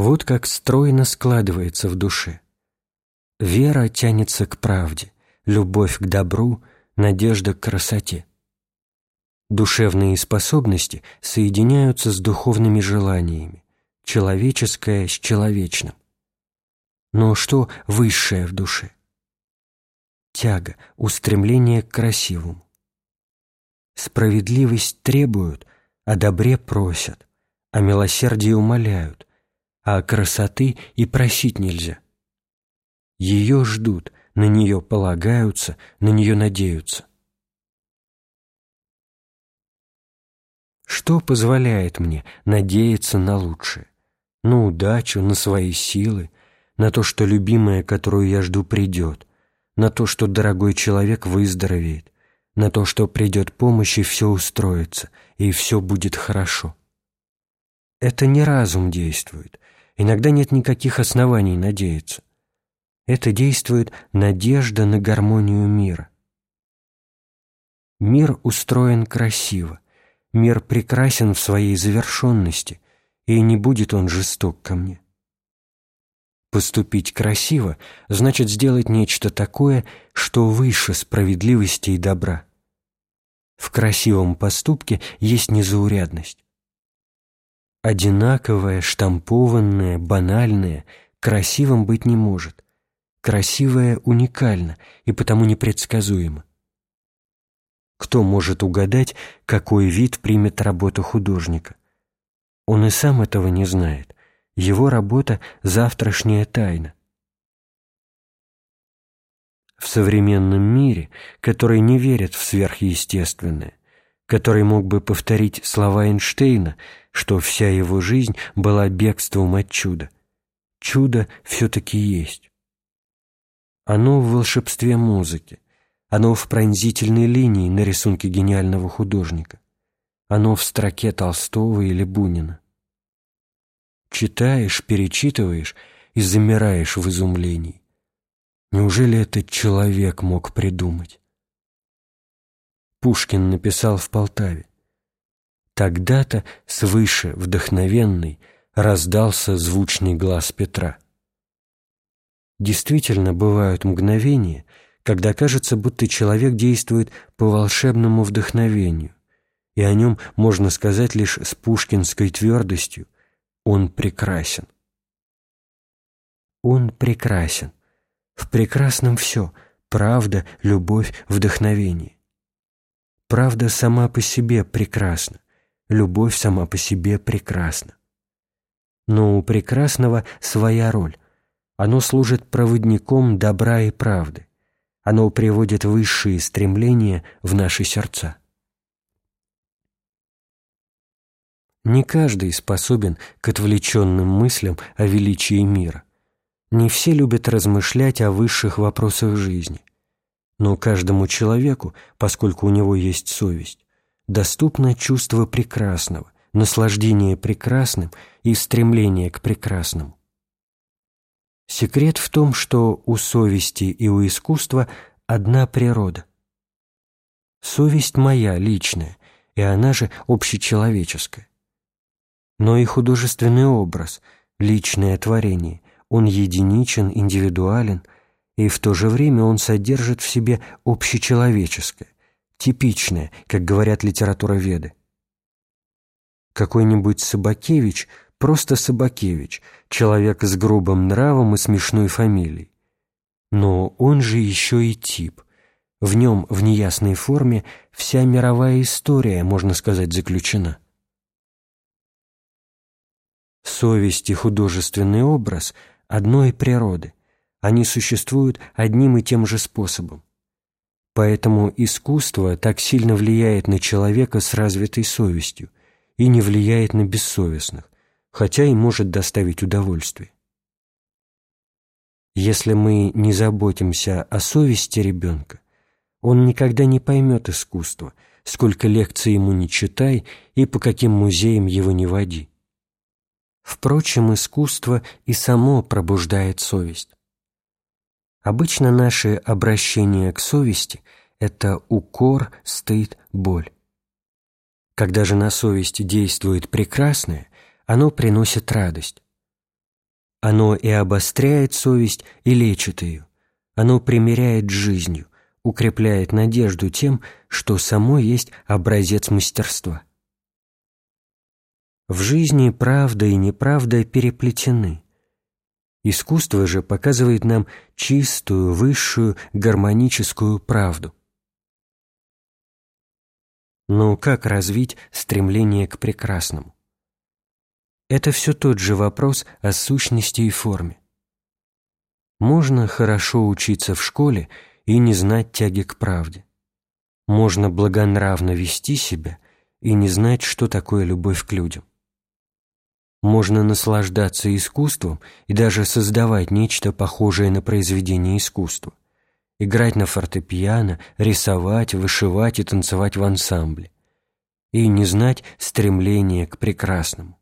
Вот как стройно складывается в душе. Вера тянется к правде, любовь к добру, надежда к красоте. Душевные способности соединяются с духовными желаниями, человеческое с человечным. Но что высшее в душе? Тяга, устремление к красивому. Справедливость требуют, о добре просят, о милосердии умоляют, а красоты и просить нельзя. Ее ждут, на нее полагаются, на нее надеются. Что позволяет мне надеяться на лучшее? На удачу, на свои силы, на то, что любимая, которую я жду, придет, на то, что дорогой человек выздоровеет, на то, что придет помощь и все устроится, и все будет хорошо. Это не разум действует, иногда нет никаких оснований надеяться. Это действует надежда на гармонию мира. Мир устроен красиво, Мир прекрасен в своей завершенности, и не будет он жесток ко мне. Поступить красиво значит сделать нечто такое, что выше справедливости и добра. В красивом поступке есть незаурядность. Одинаковое, штампованное, банальное красивым быть не может. Красивое уникально и потому непредсказуемо. Кто может угадать, какой вид примет работа художника? Он и сам этого не знает. Его работа – завтрашняя тайна. В современном мире, который не верит в сверхъестественное, который мог бы повторить слова Эйнштейна, что вся его жизнь была бегством от чуда. Чудо все-таки есть. Оно в волшебстве музыки – оно в пронзительной линии на рисунке гениального художника. Оно в строке Толстого или Бунина. Читаешь, перечитываешь и замираешь в изумлении. Неужели этот человек мог придумать? Пушкин написал в Полтаве. Тогда-то свыше вдохновенный раздался звучный глаз Петра. Действительно, бывают мгновения, когда кажется, будто человек действует по волшебному вдохновению, и о нем можно сказать лишь с пушкинской твердостью «он прекрасен». Он прекрасен. В прекрасном все – правда, любовь, вдохновение. Правда сама по себе прекрасна, любовь сама по себе прекрасна. Но у прекрасного своя роль. Оно служит проводником добра и правды. Оно приводит высшие стремления в наши сердца. Не каждый способен к отвлеченным мыслям о величии мира. Не все любят размышлять о высших вопросах жизни. Но каждому человеку, поскольку у него есть совесть, доступно чувство прекрасного, наслаждение прекрасным и стремление к прекрасному. Секрет в том, что у совести и у искусства одна природа. Совесть моя личная, и она же общечеловеческая. Но и художественный образ, личное творение, он единичен, индивидуален, и в то же время он содержит в себе общечеловеческое, типичное, как говорят литература веды. Какой-нибудь Собакевич – просто Собакевич, человек с грубым нравом и смешной фамилией. Но он же еще и тип. В нем, в неясной форме, вся мировая история, можно сказать, заключена. Совесть и художественный образ одной природы. Они существуют одним и тем же способом. Поэтому искусство так сильно влияет на человека с развитой совестью и не влияет на бессовестных хотя и может доставить удовольствие. Если мы не заботимся о совести ребенка, он никогда не поймет искусство, сколько лекций ему не читай и по каким музеям его не води. Впрочем, искусство и само пробуждает совесть. Обычно наше обращение к совести – это укор, стыд, боль. Когда же на совести действует прекрасное, оно приносит радость. Оно и обостряет совесть, и лечит ее. Оно примиряет жизнью, укрепляет надежду тем, что само есть образец мастерства. В жизни правда и неправда переплетены. Искусство же показывает нам чистую, высшую, гармоническую правду. Но как развить стремление к прекрасному? Это все тот же вопрос о сущности и форме. Можно хорошо учиться в школе и не знать тяги к правде. Можно благонравно вести себя и не знать, что такое любовь к людям. Можно наслаждаться искусством и даже создавать нечто похожее на произведение искусства. Играть на фортепиано, рисовать, вышивать и танцевать в ансамбле. И не знать стремления к прекрасному.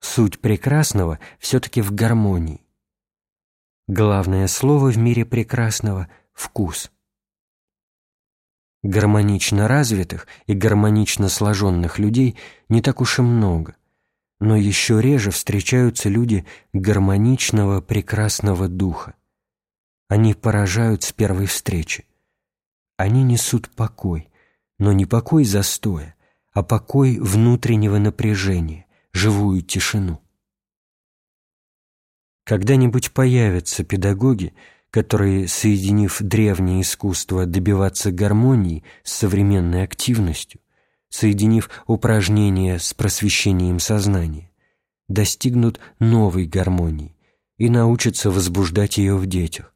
Суть прекрасного все-таки в гармонии. Главное слово в мире прекрасного – вкус. Гармонично развитых и гармонично сложенных людей не так уж и много, но еще реже встречаются люди гармоничного прекрасного духа. Они поражают с первой встречи. Они несут покой, но не покой застоя, а покой внутреннего напряжения, живую тишину. Когда-нибудь появятся педагоги, которые, соединив древнее искусство добиваться гармонии с современной активностью, соединив упражнения с просвещением сознания, достигнут новой гармонии и научатся возбуждать ее в детях.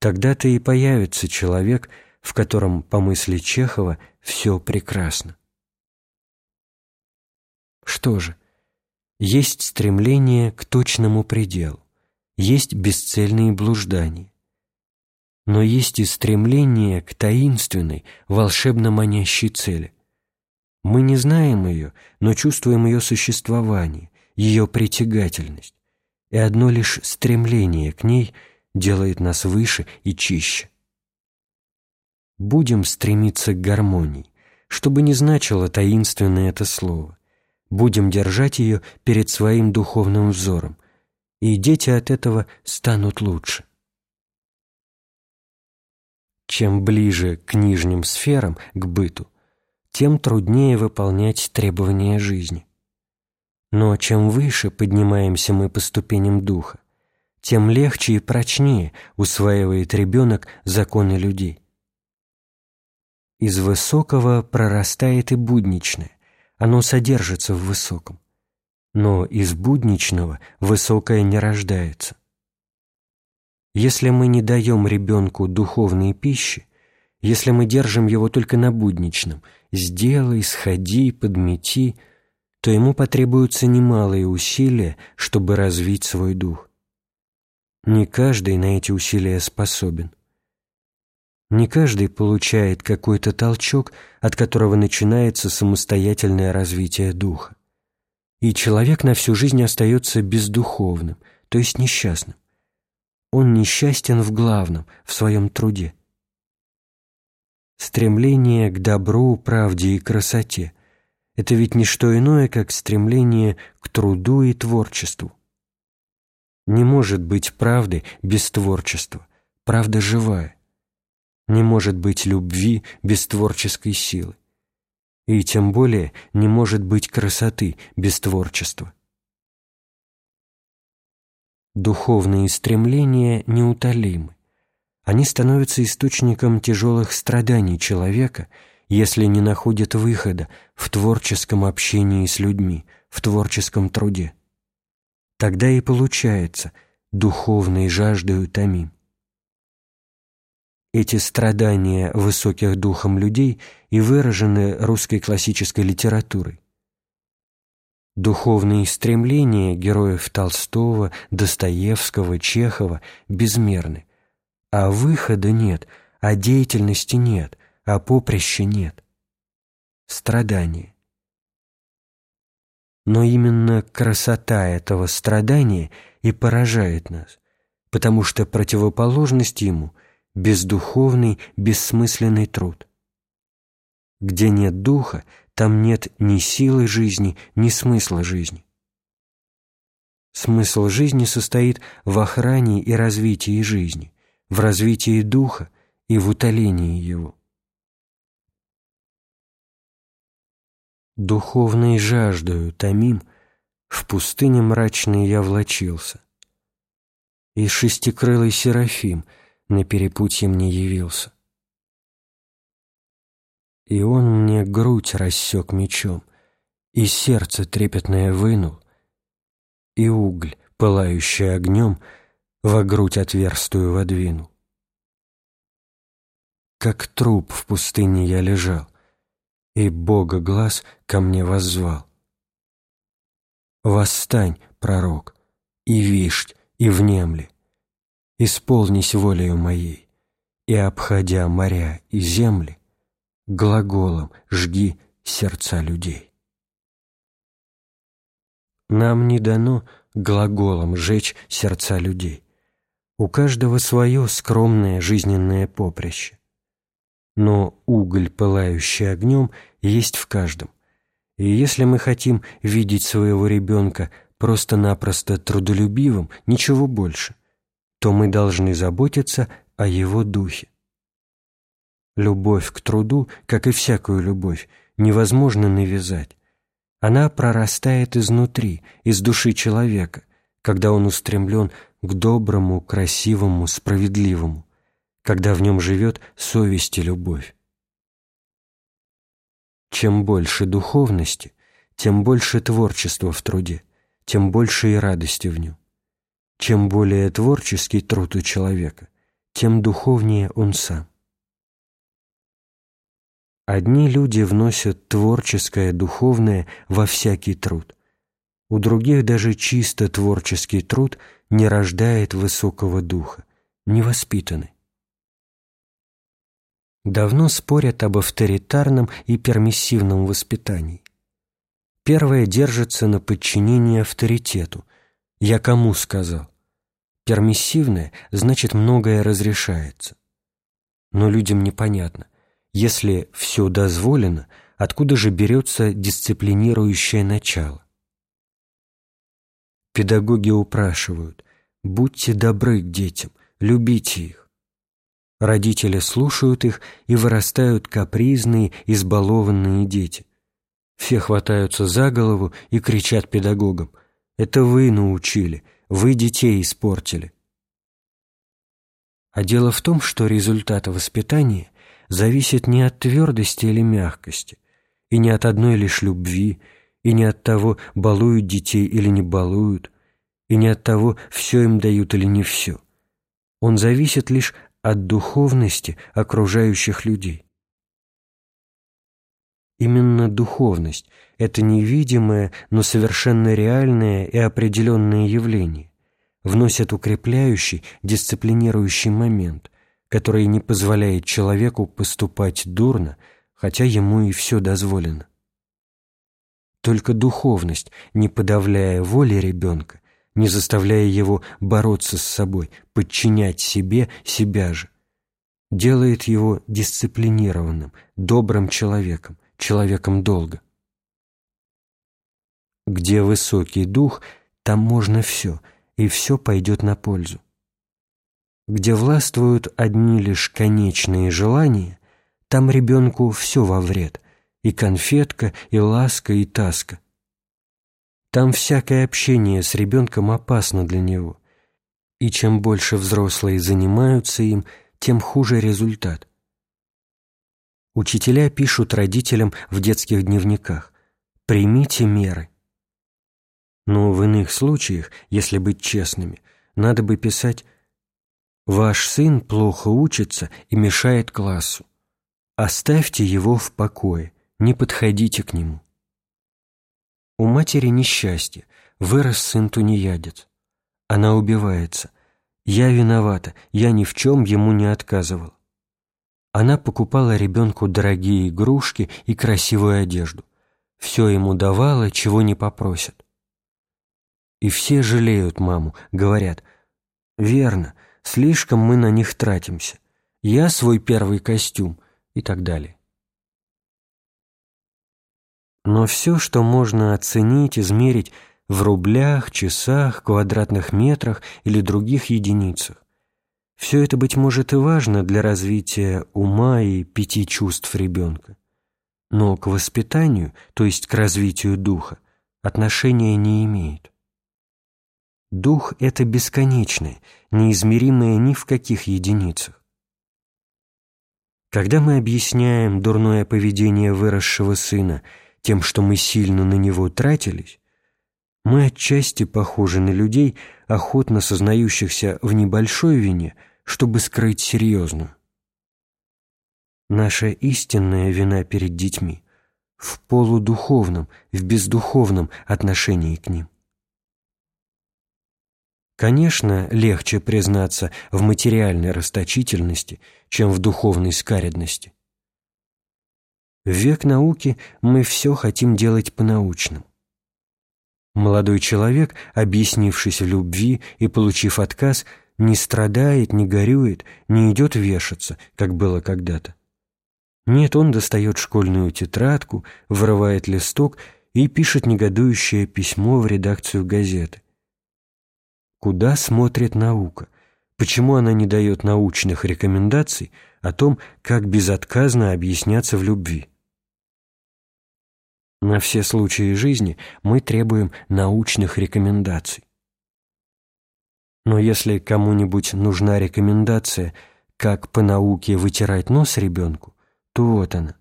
Тогда-то и появится человек, в котором, по мысли Чехова, все прекрасно. Что же, есть стремление к точному пределу есть бесцельные блуждания. Но есть и стремление к таинственной, волшебно манящей цели. Мы не знаем ее, но чувствуем ее существование, ее притягательность, и одно лишь стремление к ней делает нас выше и чище. Будем стремиться к гармонии, чтобы не значило таинственное это слово. Будем держать ее перед своим духовным взором, и дети от этого станут лучше. Чем ближе к нижним сферам, к быту, тем труднее выполнять требования жизни. Но чем выше поднимаемся мы по ступеням духа, тем легче и прочнее усваивает ребенок законы людей. Из высокого прорастает и будничное, оно содержится в высоком но из будничного высокое не рождается. Если мы не даем ребенку духовной пищи, если мы держим его только на будничном «сделай, сходи, подмети», то ему потребуются немалые усилия, чтобы развить свой дух. Не каждый на эти усилия способен. Не каждый получает какой-то толчок, от которого начинается самостоятельное развитие духа и человек на всю жизнь остается бездуховным, то есть несчастным. Он несчастен в главном, в своем труде. Стремление к добру, правде и красоте – это ведь не что иное, как стремление к труду и творчеству. Не может быть правды без творчества, правда живая. Не может быть любви без творческой силы и тем более не может быть красоты без творчества. Духовные стремления неутолимы. Они становятся источником тяжелых страданий человека, если не находят выхода в творческом общении с людьми, в творческом труде. Тогда и получается духовной жаждой утомим. Эти страдания высоких духом людей и выражены русской классической литературой. Духовные стремления героев Толстого, Достоевского, Чехова безмерны, а выхода нет, а деятельности нет, а поприща нет. Страдания. Но именно красота этого страдания и поражает нас, потому что противоположность ему – бездуховный, бессмысленный труд. Где нет духа, там нет ни силы жизни, ни смысла жизни. Смысл жизни состоит в охране и развитии жизни, в развитии духа и в утолении его. Духовной жаждою томим, в пустыне мрачной я влочился. И шестикрылый Серафим на перепутье мне явился. И он мне грудь рассек мечом, и сердце трепетное вынул, и угль, пылающий огнем, во грудь отверстую водвинул. Как труп в пустыне я лежал, и Бога глаз ко мне воззвал. Восстань, пророк, и вишь, и внемли, исполнись волею моей, и, обходя моря и земли, глаголом жги сердца людей. Нам не дано глаголом жечь сердца людей. У каждого свое скромное жизненное поприще. Но уголь, пылающий огнем, есть в каждом. И если мы хотим видеть своего ребенка просто-напросто трудолюбивым, ничего больше, то мы должны заботиться о его духе. Любовь к труду, как и всякую любовь, невозможно навязать. Она прорастает изнутри, из души человека, когда он устремлен к доброму, красивому, справедливому, когда в нем живет совесть и любовь. Чем больше духовности, тем больше творчества в труде, тем больше и радости в нем. Чем более творческий труд у человека, тем духовнее он сам. Одни люди вносят творческое, духовное во всякий труд. У других даже чисто творческий труд не рождает высокого духа, не воспитаны. Давно спорят об авторитарном и пермиссивном воспитании. Первое держится на подчинении авторитету. «Я кому сказал?» Пермиссивное значит многое разрешается. Но людям непонятно – если все дозволено, откуда же берется дисциплинирующее начало? Педагоги упрашивают «Будьте добры к детям, любите их». Родители слушают их и вырастают капризные, избалованные дети. Все хватаются за голову и кричат педагогам «Это вы научили, вы детей испортили». А дело в том, что результат воспитания зависит не от твердости или мягкости, и не от одной лишь любви, и не от того, балуют детей или не балуют, и не от того, все им дают или не все. Он зависит лишь от духовности окружающих людей. Именно духовность – это невидимое, но совершенно реальное и определенное явление, вносит укрепляющий, дисциплинирующий момент, который не позволяет человеку поступать дурно, хотя ему и все дозволено. Только духовность, не подавляя воли ребенка, не заставляя его бороться с собой, подчинять себе себя же, делает его дисциплинированным, добрым человеком, человеком долга. Где высокий дух, там можно все, и все пойдет на пользу где властвуют одни лишь конечные желания, там ребенку все во вред, и конфетка, и ласка, и таска. Там всякое общение с ребенком опасно для него, и чем больше взрослые занимаются им, тем хуже результат. Учителя пишут родителям в детских дневниках «примите меры». Но в иных случаях, если быть честными, надо бы писать Ваш сын плохо учится и мешает классу. Оставьте его в покое, не подходите к нему. У матери несчастье, вырос сын тунеядец. Она убивается. Я виновата, я ни в чем ему не отказывал. Она покупала ребенку дорогие игрушки и красивую одежду. Все ему давала, чего не попросят. И все жалеют маму, говорят, «Верно, слишком мы на них тратимся. Я свой первый костюм и так далее. Но все, что можно оценить, измерить, в рублях, часах, квадратных метрах или других единицах. Все это, быть может, и важно для развития ума и пяти чувств ребенка. Но к воспитанию, то есть к развитию духа, отношения не имеет. Дух – это бесконечное, неизмеримое ни в каких единицах. Когда мы объясняем дурное поведение выросшего сына тем, что мы сильно на него тратились, мы отчасти похожи на людей, охотно сознающихся в небольшой вине, чтобы скрыть серьезную. Наша истинная вина перед детьми в полудуховном, в бездуховном отношении к ним. Конечно, легче признаться в материальной расточительности, чем в духовной скаредности. В век науки мы все хотим делать по-научному. Молодой человек, объяснившись в любви и получив отказ, не страдает, не горюет, не идет вешаться, как было когда-то. Нет, он достает школьную тетрадку, вырывает листок и пишет негодующее письмо в редакцию газеты. Куда смотрит наука? Почему она не дает научных рекомендаций о том, как безотказно объясняться в любви? На все случаи жизни мы требуем научных рекомендаций. Но если кому-нибудь нужна рекомендация, как по науке вытирать нос ребенку, то вот она.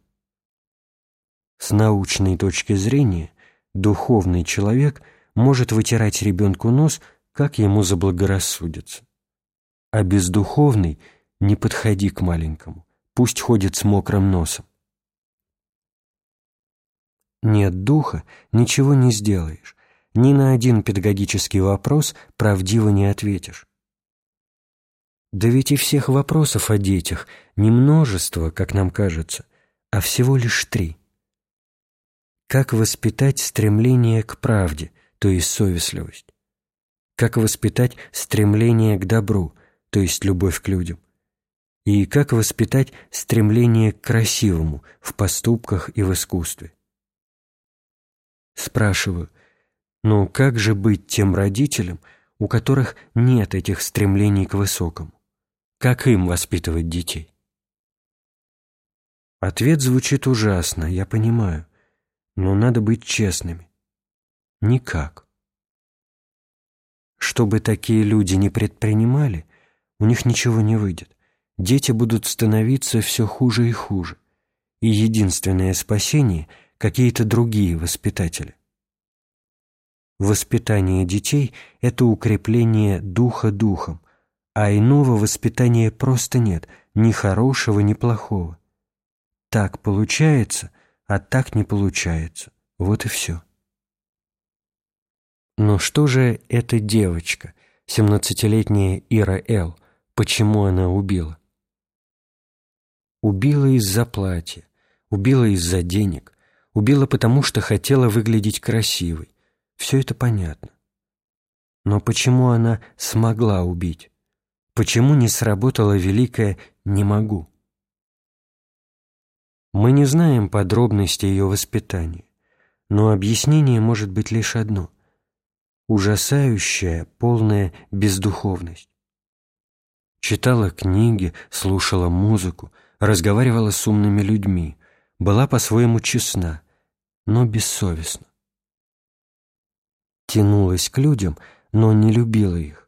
С научной точки зрения духовный человек может вытирать ребенку нос – как ему заблагорассудится. А бездуховный не подходи к маленькому, пусть ходит с мокрым носом. Нет духа, ничего не сделаешь, ни на один педагогический вопрос правдиво не ответишь. Да ведь и всех вопросов о детях не множество, как нам кажется, а всего лишь три. Как воспитать стремление к правде, то есть совестливость? как воспитать стремление к добру, то есть любовь к людям, и как воспитать стремление к красивому в поступках и в искусстве. Спрашиваю, но как же быть тем родителям, у которых нет этих стремлений к высокому? Как им воспитывать детей? Ответ звучит ужасно, я понимаю, но надо быть честными. Никак. Что бы такие люди не предпринимали, у них ничего не выйдет. Дети будут становиться все хуже и хуже. И единственное спасение – какие-то другие воспитатели. Воспитание детей – это укрепление духа духом, а иного воспитания просто нет, ни хорошего, ни плохого. Так получается, а так не получается. Вот и все. Но что же эта девочка, семнадцатилетняя Ира Эл, почему она убила? Убила из-за платья, убила из-за денег, убила потому, что хотела выглядеть красивой. Все это понятно. Но почему она смогла убить? Почему не сработало великое «не могу»? Мы не знаем подробности ее воспитания, но объяснение может быть лишь одно – ужасающая, полная бездуховность. Читала книги, слушала музыку, разговаривала с умными людьми, была по-своему честна, но бессовестна. Тянулась к людям, но не любила их.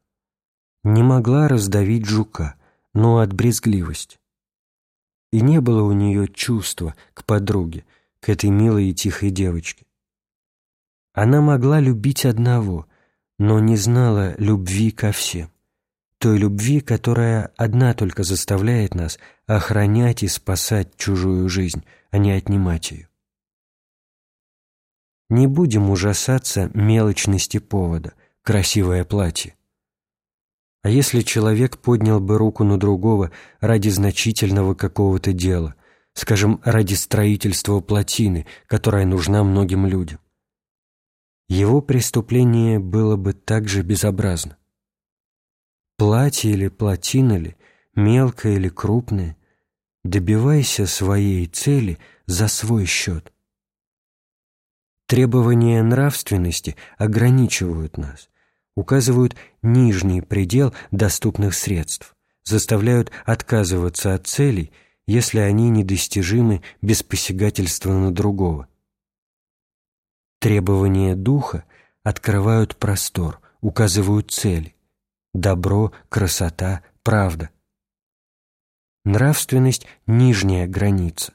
Не могла раздавить жука, но от брезгливости. И не было у нее чувства к подруге, к этой милой и тихой девочке. Она могла любить одного, но не знала любви ко всем, той любви, которая одна только заставляет нас охранять и спасать чужую жизнь, а не отнимать ее. Не будем ужасаться мелочности повода, красивое платье. А если человек поднял бы руку на другого ради значительного какого-то дела, скажем, ради строительства плотины, которая нужна многим людям, его преступление было бы так же безобразно. Платье или плотина ли, мелкое или крупное, добивайся своей цели за свой счет. Требования нравственности ограничивают нас, указывают нижний предел доступных средств, заставляют отказываться от целей, если они недостижимы без посягательства на другого. Требования духа открывают простор, указывают цели – добро, красота, правда. Нравственность – нижняя граница,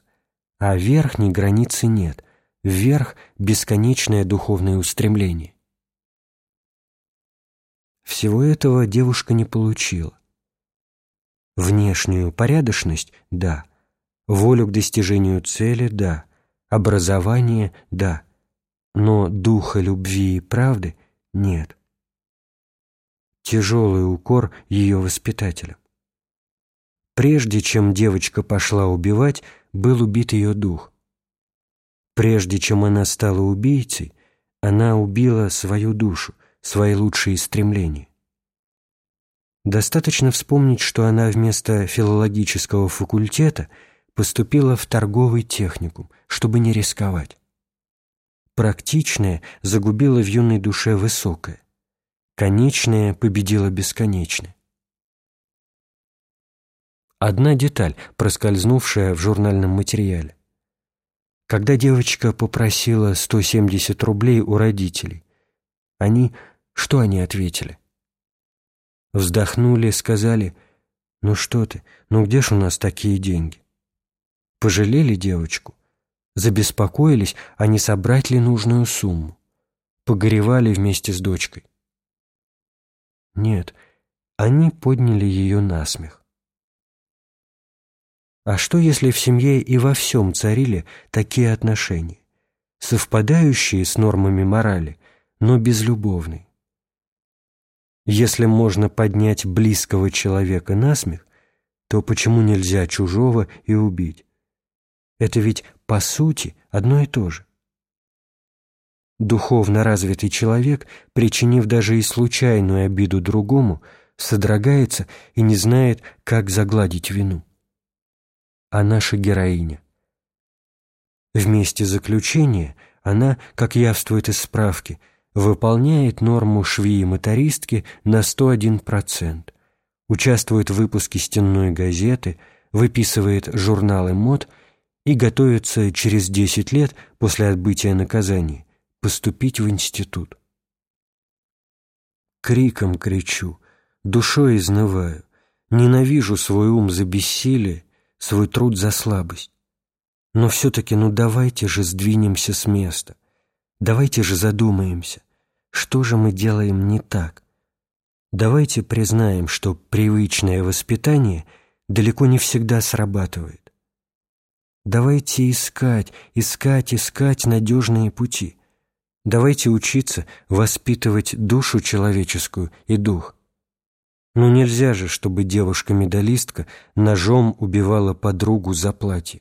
а верхней границы нет, вверх – бесконечное духовное устремление. Всего этого девушка не получила. Внешнюю порядочность – да. Волю к достижению цели – да. Образование – да. Но духа любви и правды – нет. Тяжелый укор ее воспитателям. Прежде чем девочка пошла убивать, был убит ее дух. Прежде чем она стала убийцей, она убила свою душу, свои лучшие стремления. Достаточно вспомнить, что она вместо филологического факультета поступила в торговый техникум, чтобы не рисковать. Практичное загубило в юной душе высокое. Конечное победило бесконечное. Одна деталь, проскользнувшая в журнальном материале. Когда девочка попросила 170 рублей у родителей, они... Что они ответили? Вздохнули, сказали, «Ну что ты, ну где ж у нас такие деньги?» Пожалели девочку, забеспокоились, а не собрать ли нужную сумму. Погоревали вместе с дочкой. Нет, они подняли ее на смех. А что, если в семье и во всем царили такие отношения, совпадающие с нормами морали, но безлюбовные? Если можно поднять близкого человека на смех, то почему нельзя чужого и убить? Это ведь, по сути, одно и то же. Духовно развитый человек, причинив даже и случайную обиду другому, содрогается и не знает, как загладить вину а наша героиня. В месте заключения она, как явствует из справки, выполняет норму швеи-мотористки на 101%, участвует в выпуске стенной газеты, выписывает журналы мод и готовится через 10 лет после отбытия наказания поступить в институт. Криком кричу, душой изнываю, ненавижу свой ум за бессилие свой труд за слабость. Но все-таки, ну давайте же сдвинемся с места. Давайте же задумаемся, что же мы делаем не так. Давайте признаем, что привычное воспитание далеко не всегда срабатывает. Давайте искать, искать, искать надежные пути. Давайте учиться воспитывать душу человеческую и дух. Ну нельзя же, чтобы девушка-медалистка ножом убивала подругу за платье.